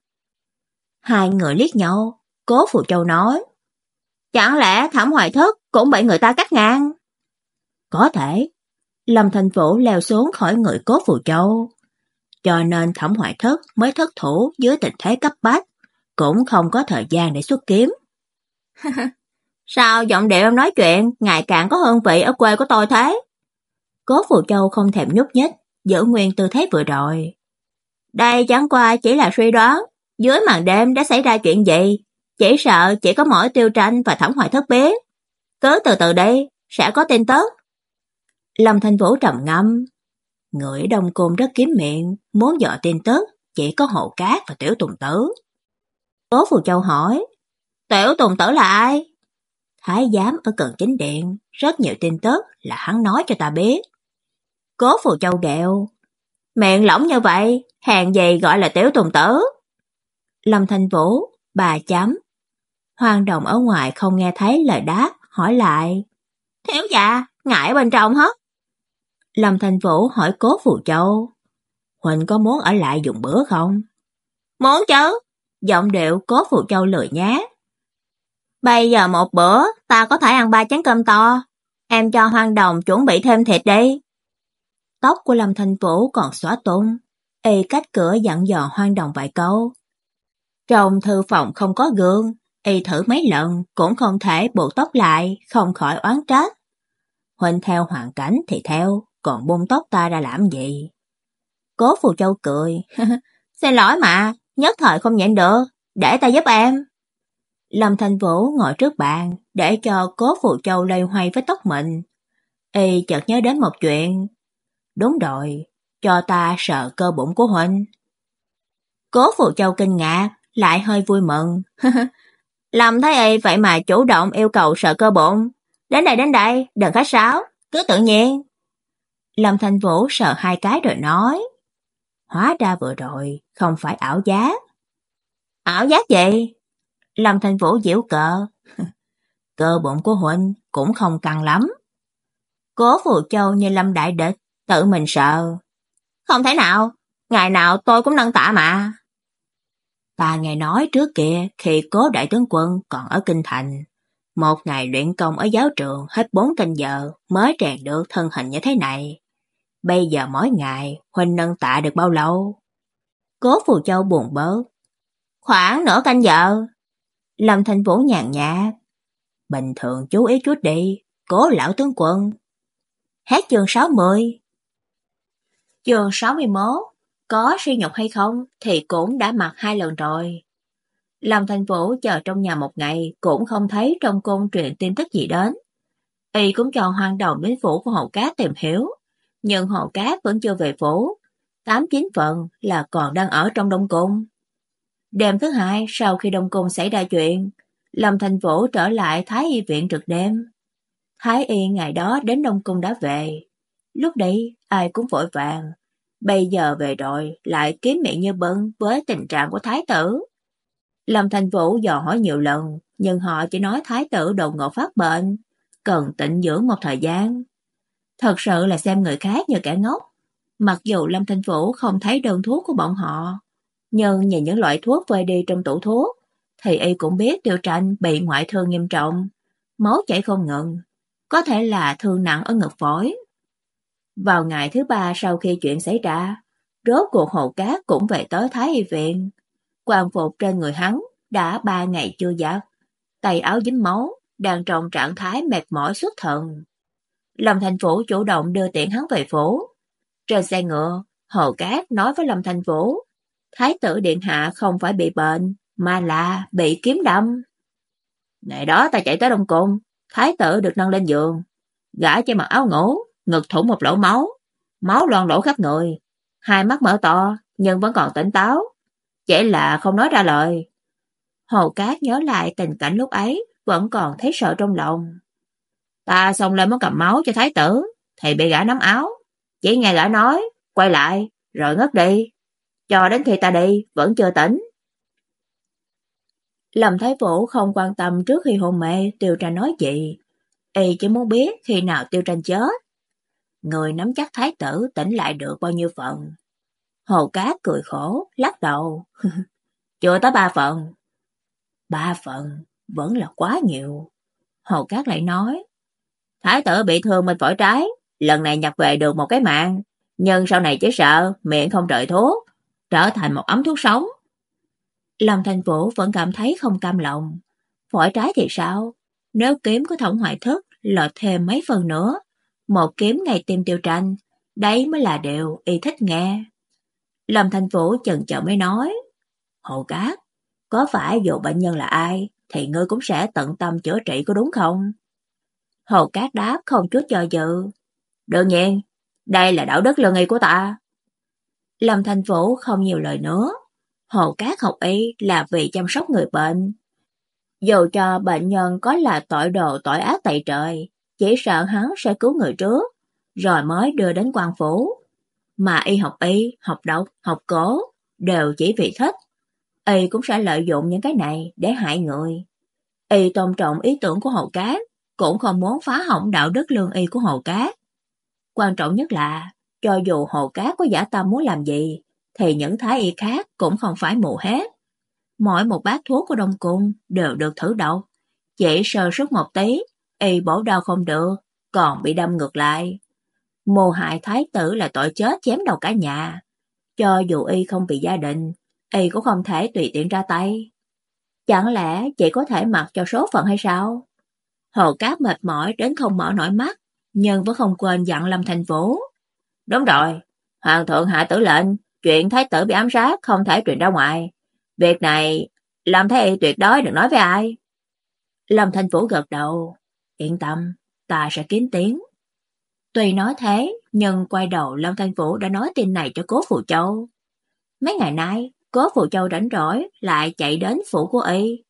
Hai người liếc nhau, cố Phù Châu nói. Chẳng lẽ thẩm hoài thất cũng bị người ta cắt ngang? Có thể. Lâm Thành Vũ leo xuống khỏi người cố Phù Châu. Cho nên thẩm hoài thất mới thất thủ dưới tình thế cấp bách, cũng không có thời gian để xuất kiếm. Sao giọng điệu em nói chuyện ngày càng có hương vị ở quê của tôi thế? Cố Phù Châu không thèm nhúc nhích, giữ nguyên tư thế vừa rồi. Đây chẳng qua chỉ là suy đoán, dưới màn đêm đã xảy ra chuyện gì, chỉ sợ chỉ có mỗi tiêu tranh và thẩm hoài thất biết. Cứ từ từ đây, sẽ có tin tức. Lâm Thanh Vũ trầm ngâm. Người đông côn rất kiếm miệng, muốn dò tin tức, chỉ có hộ cát và tiểu tùng tử. Cố Phù Châu hỏi, tiểu tùng tử là ai? Thái giám ở cận chính điện, rất nhiều tin tức là hắn nói cho ta biết. Cố Phù Châu ghẹo, miệng lỏng như vậy, hàng gì gọi là tiểu tùng tử? Lâm Thanh Vũ, bà chấm. Hoàng đồng ở ngoài không nghe thấy lời đáp, hỏi lại. Thiếu dạ, ngại bên trong hết. Lâm Thanh Vũ hỏi cố Phù Châu. Huỳnh có muốn ở lại dùng bữa không? Muốn chứ. Giọng điệu cố Phù Châu lười nhá. Bây giờ một bữa, ta có thể ăn ba chén cơm to. Em cho hoang Đồng chuẩn bị thêm thịt đi. Tóc của Lâm Thanh Vũ còn xóa tung. Y cách cửa dặn dò hoang Đồng vài câu. Trong thư phòng không có gương, y thử mấy lần cũng không thể buộc tóc lại, không khỏi oán trách. Huynh theo hoàn cảnh thì theo, còn buông tóc ta ra làm gì? Cố Phù Châu cười. Xin lỗi mà, nhất thời không nhịn được, để ta giúp em. Lâm Thanh Vũ ngồi trước bàn, để cho cố Phù Châu lây hoay với tóc mình. Y chợt nhớ đến một chuyện. Đúng rồi, cho ta sợ cơ bụng của Huynh. Cố Phù Châu kinh ngạc, lại hơi vui mừng. Lâm thấy y vậy mà chủ động yêu cầu sợ cơ bụng. Đến đây đến đây, đừng khách sáo, cứ tự nhiên. Lâm Thanh Vũ sợ hai cái rồi nói. Hóa ra vừa rồi, không phải ảo giác. Ảo giác gì? Lâm thành Vũ giễu cờ. Cơ bụng của Huynh cũng không căng lắm. Cố Phù Châu như Lâm Đại Địch, tự mình sợ. Không thể nào, ngày nào tôi cũng nâng tạ mà. Ta nghe nói trước kia khi cố đại tướng quân còn ở Kinh Thành, một ngày luyện công ở giáo trường hết bốn canh giờ mới rèn được thân hình như thế này. Bây giờ mỗi ngày Huynh nâng tạ được bao lâu? Cố Phù Châu buồn bớt. Khoảng nửa canh giờ. Lâm Thanh Vũ nhàn nhạt. Bình thường chú ý chút đi, cố lão tướng quân. Hát chương 60 Chương 61 có suy nhục hay không thì cũng đã mặc hai lần rồi. Lâm thanh Vũ chờ trong nhà một ngày cũng không thấy trong cung truyền tin tức gì đến. Y cũng cho hoang đồng đến phủ của hậu cá tìm hiểu, nhưng Hồ Cát vẫn chưa về phủ. Tám chín phận là còn đang ở trong Đông Cung. Đêm thứ hai sau khi Đông Cung xảy ra chuyện, Lâm Thành Vũ trở lại Thái Y viện trực đêm. Thái Y ngày đó đến Đông Cung đã về. Lúc đấy ai cũng vội vàng, Bây giờ về rồi, lại kiếm miệng như bưng với tình trạng của thái tử. Lâm Thành Vũ dò hỏi nhiều lần, nhưng họ chỉ nói thái tử đột ngột phát bệnh, cần tịnh dưỡng một thời gian. Thật sự là xem người khác như kẻ ngốc. Mặc dù Lâm Thanh Vũ không thấy đơn thuốc của bọn họ, nhưng nhìn những loại thuốc vơi đi trong tủ thuốc, thì y cũng biết tiêu tranh bị ngoại thương nghiêm trọng, máu chảy không ngừng, có thể là thương nặng ở ngực phổi. Vào ngày thứ ba sau khi chuyện xảy ra, rốt cuộc hồ cát cũng về tới Thái Y Viện. Quan phục trên người hắn đã ba ngày chưa giặt. tay áo dính máu, đang trong trạng thái mệt mỏi xuất thần. Lâm Thành Vũ chủ động đưa tiện hắn về phủ. Trên xe ngựa, Hồ Cát nói với Lâm Thành Vũ, Thái tử Điện Hạ không phải bị bệnh, mà là bị kiếm đâm. Ngày đó ta chạy tới Đông Cung, Thái tử được nâng lên giường, gã che mặc áo ngủ, ngực thủng một lỗ máu, máu loang lỗ khắp người, hai mắt mở to nhưng vẫn còn tỉnh táo, chỉ là không nói ra lời. Hồ Cát nhớ lại tình cảnh lúc ấy, vẫn còn thấy sợ trong lòng. Ta xông lên muốn cầm máu cho thái tử, thì bị gã nắm áo. Chỉ nghe gã nói, quay lại, rồi ngất đi. Cho đến khi ta đi, vẫn chưa tỉnh. Lâm Thái Vũ không quan tâm trước khi hôn mê Tiêu Tranh nói gì. Y chỉ muốn biết khi nào Tiêu Tranh chết. Người nắm chắc thái tử tỉnh lại được bao nhiêu phần. Hồ Cát cười khổ, lắc đầu. Chưa tới ba phần. Ba phần, vẫn là quá nhiều. Hồ Cát lại nói. Thái tử bị thương bên phổi trái, lần này nhập về được một cái mạng, nhưng sau này chỉ sợ miệng không trời thuốc, trở thành một ấm thuốc sống. Lâm Thành Vũ vẫn cảm thấy không cam lòng. Phổi trái thì sao? Nếu kiếm của Thổng hoại thức lọt thêm mấy phần nữa, một kiếm ngày tìm tiêu tranh, đấy mới là điều y thích nghe. Lâm Thành Vũ chần chờ mới nói, Hồ Cát, có phải dù bệnh nhân là ai, thì ngươi cũng sẽ tận tâm chữa trị có đúng không? Hồ Cát đáp không chút cho dự. Đương nhiên, đây là đạo đức lương y của ta. Lâm Thành Vũ không nhiều lời nữa. Hồ Cát học y là vì chăm sóc người bệnh. Dù cho bệnh nhân có là tội đồ tội ác tày trời, chỉ sợ hắn sẽ cứu người trước, rồi mới đưa đến quan phủ. Mà y học y, học độc, học cổ, đều chỉ vì thích. Y cũng sẽ lợi dụng những cái này để hại người. Y tôn trọng ý tưởng của Hồ Cát, cũng không muốn phá hỏng đạo đức lương y của Hồ Cát. Quan trọng nhất là, cho dù Hồ Cát có giả tâm muốn làm gì, thì những thái y khác cũng không phải mù hết. Mỗi một bát thuốc của Đông Cung đều được thử đậu Chỉ sơ suất một tí, y bổ đau không được, còn bị đâm ngược lại. Mù hại thái tử là tội chết chém đầu cả nhà. Cho dù y không bị gia đình, y cũng không thể tùy tiện ra tay. Chẳng lẽ chỉ có thể mặc cho số phận hay sao? Hồ Cát mệt mỏi đến không mở nổi mắt, nhưng vẫn không quên dặn Lâm Thành Vũ. Đúng rồi, Hoàng thượng hạ tử lệnh, chuyện thái tử bị ám sát không thể truyền ra ngoài. Việc này, Lâm Thái Y tuyệt đối đừng nói với ai. Lâm Thành Vũ gật đầu. Yên tâm, ta sẽ kiếm tiếng. Tuy nói thế, nhưng quay đầu Lâm Thanh Vũ đã nói tin này cho cố Phụ Châu. Mấy ngày nay, cố Phụ Châu rảnh rỗi lại chạy đến phủ của y.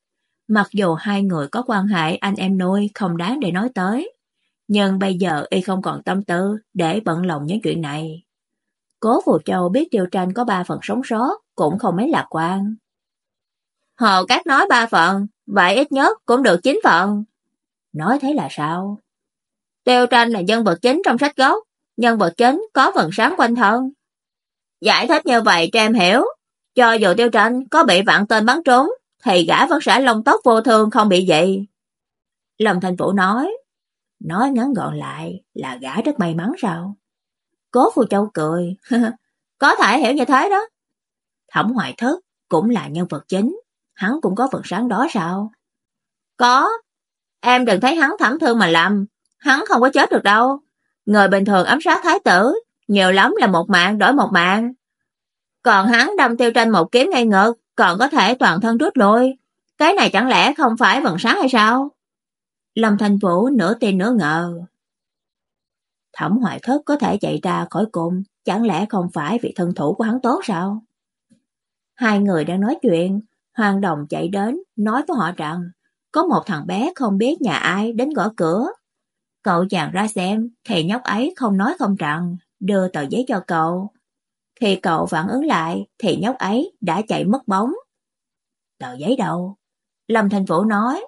Mặc dù hai người có quan hệ anh em nuôi không đáng để nói tới, nhưng bây giờ y không còn tâm tư để bận lòng những chuyện này. Cố Phù Châu biết Tiêu Tranh có ba phần sống sót, cũng không mấy lạc quan. Hồ Cát nói ba phần, vậy ít nhất cũng được chín phần. Nói thế là sao? Tiêu Tranh là nhân vật chính trong sách gốc, nhân vật chính có phần sáng quanh thân. Giải thích như vậy cho em hiểu, cho dù Tiêu Tranh có bị vạn tên bắn trúng, thì gã vẫn sẽ lông tóc vô thương không bị vậy. Lâm Thành Vũ nói, nói ngắn gọn lại là gã rất may mắn sao? Cố Phù Châu cười. có thể hiểu như thế đó. Thẩm Hoài Thất cũng là nhân vật chính, hắn cũng có phần sáng đó sao? Có, em đừng thấy hắn thảm thương mà làm, hắn không có chết được đâu. Người bình thường ám sát thái tử, nhiều lắm là một mạng đổi một mạng. Còn hắn đâm tiêu tranh một kiếm ngay ngực, còn có thể toàn thân rút lui. Cái này chẳng lẽ không phải vận sáng hay sao? Lâm Thành Vũ nửa tin nửa ngờ. Thẩm Hoài Thất có thể chạy ra khỏi cung, chẳng lẽ không phải vị thân thủ của hắn tốt sao? Hai người đang nói chuyện, Hoàng Đồng chạy đến, nói với họ rằng có một thằng bé không biết nhà ai đến gõ cửa. Cậu chàng ra xem, thì nhóc ấy không nói không rằng, đưa tờ giấy cho cậu. Khi cậu phản ứng lại, thì nhóc ấy đã chạy mất bóng. Tờ giấy đâu? Lâm Thành Vũ nói,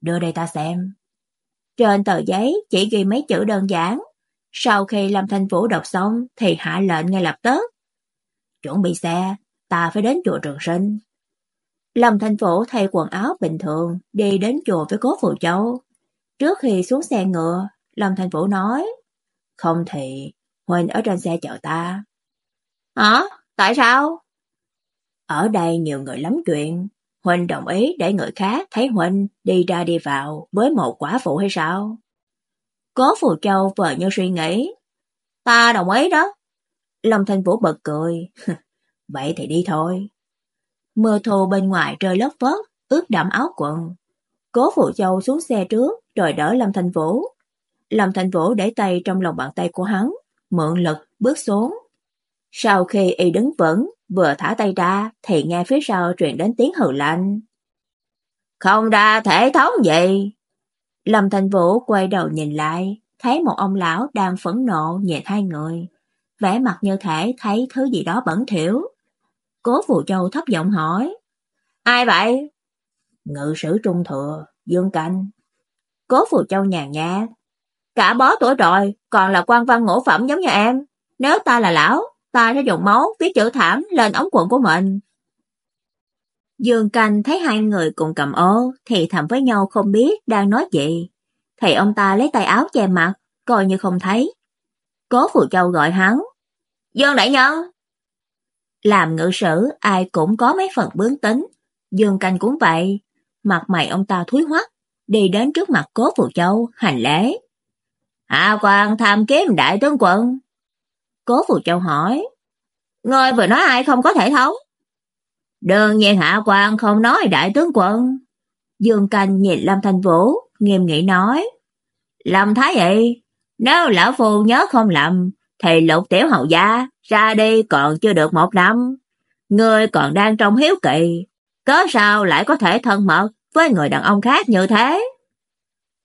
đưa đây ta xem. Trên tờ giấy chỉ ghi mấy chữ đơn giản. Sau khi Lâm Thành Vũ đọc xong thì hạ lệnh ngay lập tức. Chuẩn bị xe, ta phải đến chùa Trường Sinh. Lâm Thành Vũ thay quần áo bình thường đi đến chùa với cố Phù Châu. Trước khi xuống xe ngựa, Lâm Thành Vũ nói Không thì, Huỳnh ở trên xe chở ta. Hả? Tại sao? Ở đây nhiều người lắm chuyện. Huynh đồng ý để người khác thấy Huynh đi ra đi vào với một quả phụ hay sao? Cố Phù Châu vờ như suy nghĩ. Ta đồng ý đó. Lâm Thanh Vũ bật cười. Vậy thì đi thôi. Mưa thu bên ngoài rơi lất phất, ướt đẫm áo quần. Cố Phù Châu xuống xe trước, rồi đỡ Lâm Thanh Vũ. Lâm Thanh Vũ để tay trong lòng bàn tay của hắn, mượn lực bước xuống. Sau khi y đứng vững, vừa thả tay ra thì nghe phía sau truyền đến tiếng hừ lạnh. Không ra thể thống gì. Lâm Thanh Vũ quay đầu nhìn lại, thấy một ông lão đang phẫn nộ nhìn hai người, vẻ mặt như thể thấy thứ gì đó bẩn thỉu. Cố Phù Châu thấp giọng hỏi: "Ai vậy?" "Ngự sử Trung Thừa, Dương cảnh Cố Phù Châu nhàn nhạt: "Cả bó tuổi rồi, còn là quan văn ngũ phẩm giống như em, nếu ta là lão, ta sẽ dùng máu viết chữ thảm lên ống quần của mình." Dương Canh thấy hai người cùng cầm ô thì thầm với nhau không biết đang nói gì. Thì ông ta lấy tay áo che mặt, coi như không thấy. Cố Phù Châu gọi hắn. Dương đại nhân! Làm ngự sử ai cũng có mấy phần bướng tính. Dương Canh cũng vậy. Mặt mày ông ta thúi hoắc, đi đến trước mặt Cố Phù Châu hành lễ. Hạ quan tham kiếm đại tướng quân. Cố Phù Châu hỏi. Ngươi vừa nói ai không có thể thấu? Đương nhiên hạ quan không nói đại tướng quân. Dương Canh nhìn Lâm Thanh Vũ, nghiêm nghị nói. Lâm Thái Y, nếu lão phu nhớ không lầm, thì lục tiểu hậu gia ra đi còn chưa được một năm. Ngươi còn đang trong hiếu kỳ, cớ sao lại có thể thân mật với người đàn ông khác như thế?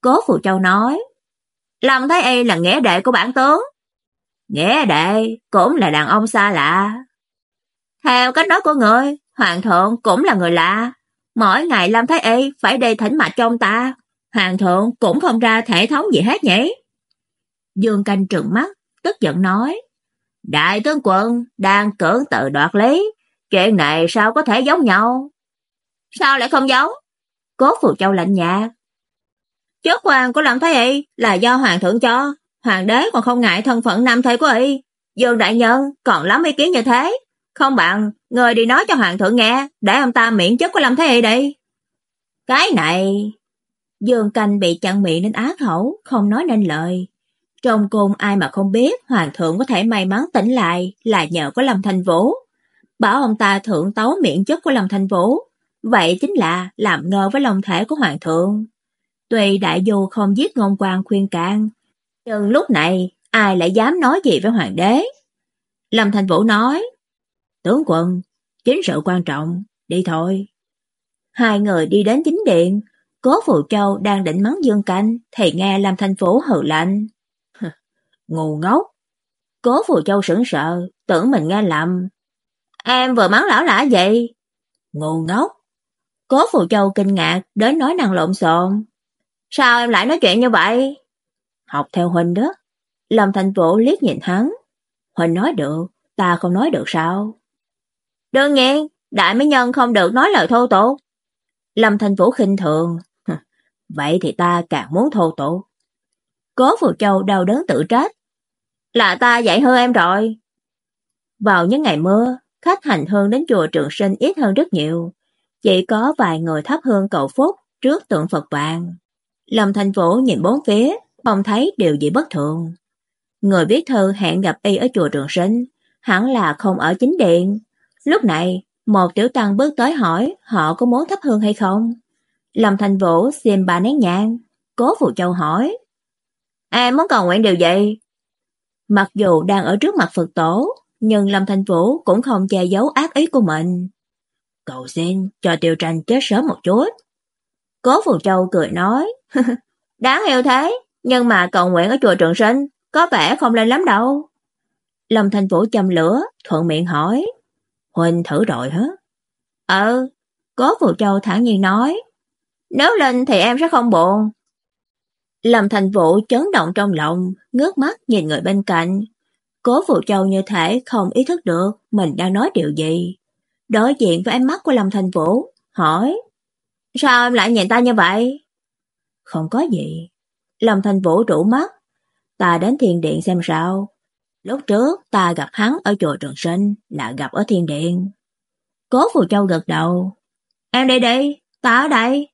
Cố Phù Châu nói, Lâm Thái Y là nghĩa đệ của bản tướng. Nghĩa đệ cũng là đàn ông xa lạ. Theo cách nói của người, Hoàng thượng cũng là người lạ. Mỗi ngày Lâm Thái Y phải đi thỉnh mạch cho ông ta. Hoàng thượng cũng không ra thể thống gì hết nhỉ? Dương Canh trừng mắt, tức giận nói. Đại tướng quân đang cưỡng tự đoạt lý. Chuyện này sao có thể giống nhau? Sao lại không giống? Cố Phù Châu lạnh nhạt. Chức quan của Lâm Thái Y là do Hoàng thượng cho. Hoàng đế còn không ngại thân phận nam thê của Y. Dương Đại Nhân còn lắm ý kiến như thế. Không bạn, người đi nói cho Hoàng thượng nghe, để ông ta miễn chức của Lâm thế Y đi. Cái này... Dương Canh bị chặn miệng đến á khẩu, không nói nên lời. Trong cung ai mà không biết Hoàng thượng có thể may mắn tỉnh lại là nhờ có Lâm Thanh Vũ. Bảo ông ta thượng tấu miễn chức của Lâm Thanh Vũ, vậy chính là làm ngơ với lòng thể của Hoàng thượng. Tuy đại du không giết ngôn quan khuyên can, nhưng lúc này ai lại dám nói gì với Hoàng đế? Lâm thành Vũ nói, Tướng quân, chính sự quan trọng, đi thôi. Hai người đi đến chính điện, Cố Phụ Châu đang định mắng Dương Canh thì nghe Lâm thành Vũ hừ lạnh. Ngu ngốc. Cố phụ Châu sững sờ, tưởng mình nghe lầm. Em vừa mắng lão lã vậy? Ngu ngốc. Cố Phù Châu kinh ngạc đến nói năng lộn xộn. Sao em lại nói chuyện như vậy? Học theo Huynh đó. Lâm Thành Vũ liếc nhìn hắn. Huynh nói được, ta không nói được sao? Đương nhiên, đại mỹ nhân không được nói lời thô tục. Lâm Thành Vũ khinh thường. Vậy thì ta càng muốn thô tục. Cố Phù Châu đau đớn tự trách. Là ta dạy hư em rồi. Vào những ngày mưa, khách hành hương đến chùa Trường Sinh ít hơn rất nhiều. Chỉ có vài người thắp hương cầu phúc trước tượng Phật vàng. Lâm Thành Vũ nhìn bốn phía, không thấy điều gì bất thường. Người viết thư hẹn gặp y ở chùa Trường Sinh, hẳn là không ở chính điện. Lúc này, một tiểu tăng bước tới hỏi họ có muốn thắp hương hay không. Lâm Thành Vũ xem bà nén nhang, cố Phù Châu hỏi. Em muốn cầu nguyện điều gì? Mặc dù đang ở trước mặt Phật tổ, nhưng Lâm thành Vũ cũng không che giấu ác ý của mình. Cầu xin cho Tiêu Tranh chết sớm một chút. Cố Phù Châu cười nói, đáng yêu thế, nhưng mà cầu nguyện ở chùa Trường Sinh có vẻ không lên lắm đâu. Lâm Thanh Vũ châm lửa, thuận miệng hỏi, Huỳnh thử rồi hả? Ừ, Cố Vũ Châu thản nhiên nói, nếu lên thì em sẽ không buồn, Lâm Thành Vũ chấn động trong lòng, ngước mắt nhìn người bên cạnh. Cố Phụ Châu như thể không ý thức được mình đang nói điều gì. Đối diện với ánh mắt của Lâm Thành Vũ, hỏi Sao em lại nhìn ta như vậy? Không có gì. Lâm Thành Vũ rủ mắt. Ta đến thiên điện xem sao. Lúc trước ta gặp hắn ở chùa Trường Sinh là gặp ở thiên điện. Cố Phù Châu gật đầu. Em đây đi, ta ở đây.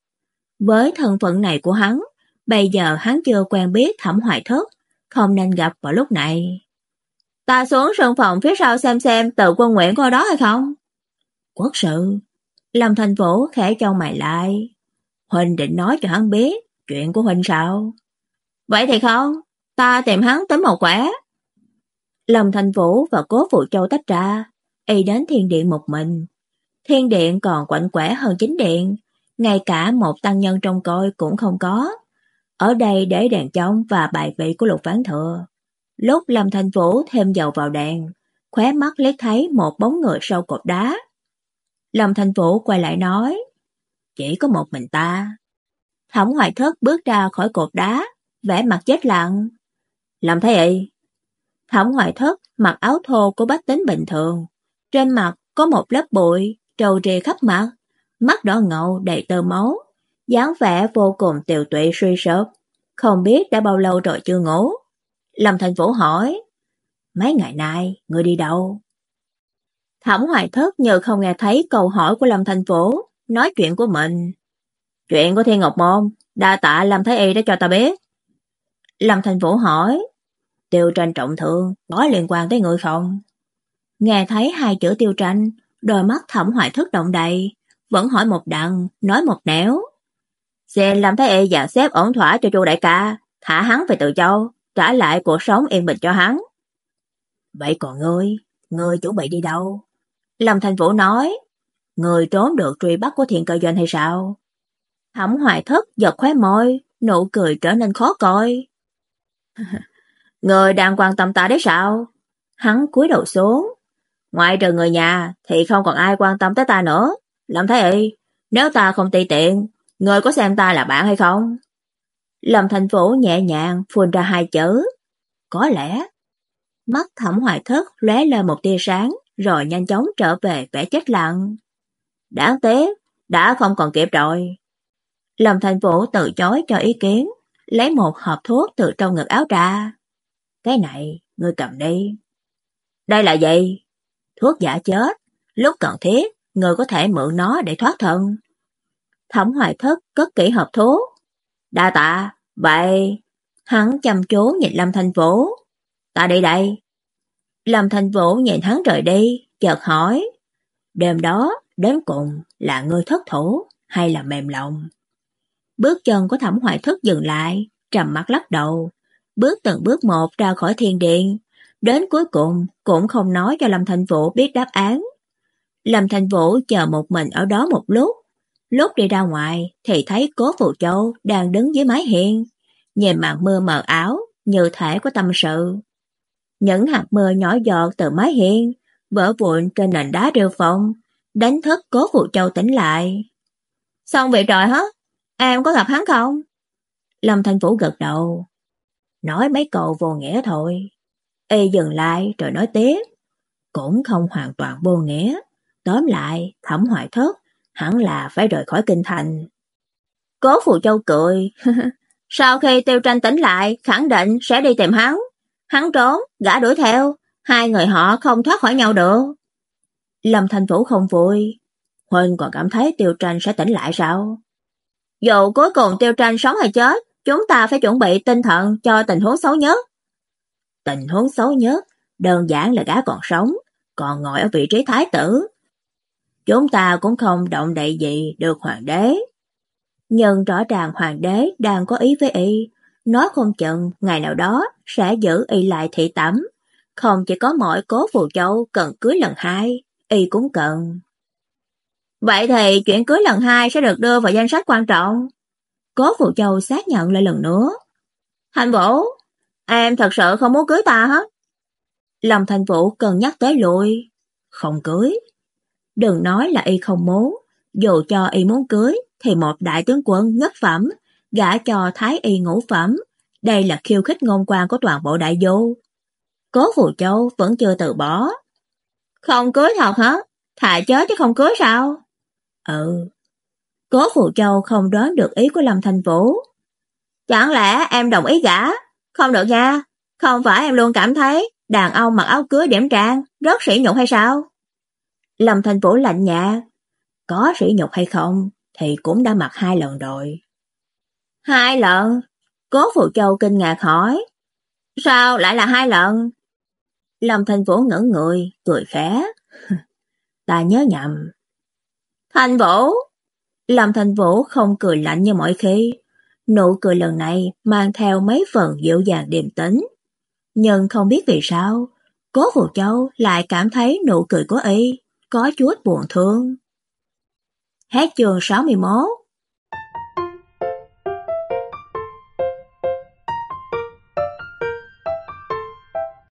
Với thân phận này của hắn, bây giờ hắn chưa quen biết Thẩm Hoài Thất, không nên gặp vào lúc này. Ta xuống sân phòng phía sau xem xem tự quân nguyện có đó hay không. Quốc sự, Lâm Thành Vũ khẽ châu mày lại. Huỳnh định nói cho hắn biết chuyện của Huỳnh sao? Vậy thì không, ta tìm hắn tới một quẻ. Lâm Thành Vũ và Cố Phụ Châu tách ra, y đến thiên điện một mình. Thiên điện còn quạnh quẻ hơn chính điện, ngay cả một tăng nhân trong coi cũng không có. Ở đây để đèn trong và bài vị của lục phán thừa. Lúc Lâm Thành Vũ thêm dầu vào đèn, khóe mắt liếc thấy một bóng người sau cột đá. Lâm Thành Vũ quay lại nói, chỉ có một mình ta. Thẩm Hoài Thất bước ra khỏi cột đá, vẻ mặt chết lặng. Làm thế vậy? Thẩm Hoài Thất mặc áo thô của bách tính bình thường, trên mặt có một lớp bụi, trầu rìa khắp mặt, mắt đỏ ngầu đầy tơ máu, dáng vẻ vô cùng tiều tụy suy sụp, không biết đã bao lâu rồi chưa ngủ. Lâm Thành Vũ hỏi, mấy ngày nay, người đi đâu? Thẩm Hoài Thất như không nghe thấy câu hỏi của Lâm Thành Vũ, nói chuyện của mình. Chuyện của Thiên Ngọc Môn, đa tạ Lâm Thái Y đã cho ta biết. Lâm Thành Vũ hỏi, tiêu tranh trọng thương, có liên quan tới người không? Nghe thấy hai chữ tiêu tranh, đôi mắt Thẩm hoại Thất động đầy, vẫn hỏi một đằng, nói một nẻo. Xem Lâm Thái Y dàn xếp ổn thỏa cho chu đại ca, thả hắn về Từ Châu, trả lại cuộc sống yên bình cho hắn. Vậy còn ngươi, ngươi chuẩn bị đi đâu? Lâm Thành Vũ nói, người trốn được truy bắt của thiện cơ doanh hay sao? Thẩm hoại thất giật khóe môi, nụ cười trở nên khó coi người đang quan tâm ta đấy sao? Hắn cúi đầu xuống. Ngoại trừ người nhà thì không còn ai quan tâm tới ta nữa. Lâm Thái Y, nếu ta không ti tiện, người có xem ta là bạn hay không? Lâm Thành Vũ nhẹ nhàng phun ra hai chữ. Có lẽ. Mắt thẩm hoài thất lóe lên một tia sáng, rồi nhanh chóng trở về vẻ chết lặng. Đáng tiếc, đã không còn kịp rồi. Lâm Thành Vũ từ chối cho ý kiến, lấy một hộp thuốc từ trong ngực áo ra. Cái này, ngươi cầm đi. Đây là gì? Thuốc giả chết, lúc cần thiết, ngươi có thể mượn nó để thoát thân. Thẩm hoài thất cất kỹ hộp thuốc. Đa tạ, vậy... Hắn chăm chú nhìn Lâm Thành Vũ. Ta đi đây. Lâm Thành Vũ nhìn hắn rời đi, chợt hỏi. Đêm đó, đến cùng là ngươi thất thủ hay là mềm lòng? Bước chân của thẩm hoại thất dừng lại, trầm mắt lắc đầu. Bước từng bước một ra khỏi thiên điện. Đến cuối cùng cũng không nói cho Lâm Thành Vũ biết đáp án. Lâm Thành Vũ chờ một mình ở đó một lúc. Lúc đi ra ngoài thì thấy cố Phụ Châu đang đứng dưới mái hiên. Nhìn màn mưa mờ áo, như thể có tâm sự. Những hạt mưa nhỏ giọt từ mái hiên, vỡ vụn trên nền đá rêu phong, đánh thức cố Phụ Châu tỉnh lại. Xong vậy rồi hả? Em có gặp hắn không? Lâm Thanh Vũ gật đầu. Nói mấy câu vô nghĩa thôi. Y dừng lại rồi nói tiếp. Cũng không hoàn toàn vô nghĩa. Tóm lại, thẩm hoại thất, hẳn là phải rời khỏi kinh thành. Cố Phù Châu cười. Sau khi tiêu tranh tỉnh lại, khẳng định sẽ đi tìm hắn. Hắn trốn, gã đuổi theo, hai người họ không thoát khỏi nhau được. Lâm Thanh Vũ không vui. huynh còn cảm thấy tiêu tranh sẽ tỉnh lại sao? Dù cuối cùng tiêu tranh sống hay chết, chúng ta phải chuẩn bị tinh thần cho tình huống xấu nhất. Tình huống xấu nhất, đơn giản là gã còn sống, còn ngồi ở vị trí thái tử. Chúng ta cũng không động đậy gì được hoàng đế. Nhưng rõ ràng hoàng đế đang có ý với y, nói không chừng ngày nào đó sẽ giữ y lại thị tẩm. Không chỉ có mỗi cố phù châu cần cưới lần hai, y cũng cần. Vậy thì chuyện cưới lần hai sẽ được đưa vào danh sách quan trọng. Cố Phụ Châu xác nhận lại lần nữa. Thành Vũ, em thật sự không muốn cưới ta hết. Lòng Thành Vũ cần nhắc tới lùi. Không cưới. Đừng nói là y không muốn. Dù cho y muốn cưới, thì một đại tướng quân nhất phẩm, gả cho thái y ngũ phẩm. Đây là khiêu khích ngôn quan của toàn bộ đại vô. Cố Phù Châu vẫn chưa từ bỏ. Không cưới thật hả? Thà chết chứ không cưới sao? Ừ. Cố Phụ Châu không đoán được ý của Lâm Thành Vũ. Chẳng lẽ em đồng ý gả? Không được nha. Không phải em luôn cảm thấy đàn ông mặc áo cưới điểm trang rất sỉ nhục hay sao? Lâm Thành Vũ lạnh nhạt. có sỉ nhục hay không thì cũng đã mặc hai lần rồi. Hai lần? Cố Phụ Châu kinh ngạc hỏi. Sao lại là hai lần? Lâm Thành Vũ ngẩn người, cười khẽ. Ta nhớ nhầm. Thành Vũ! Lâm Thành Vũ không cười lạnh như mọi khi. Nụ cười lần này mang theo mấy phần dịu dàng điềm tĩnh. Nhưng không biết vì sao, Cố Phụ Châu lại cảm thấy nụ cười của y có chút buồn thương. Hết chương 61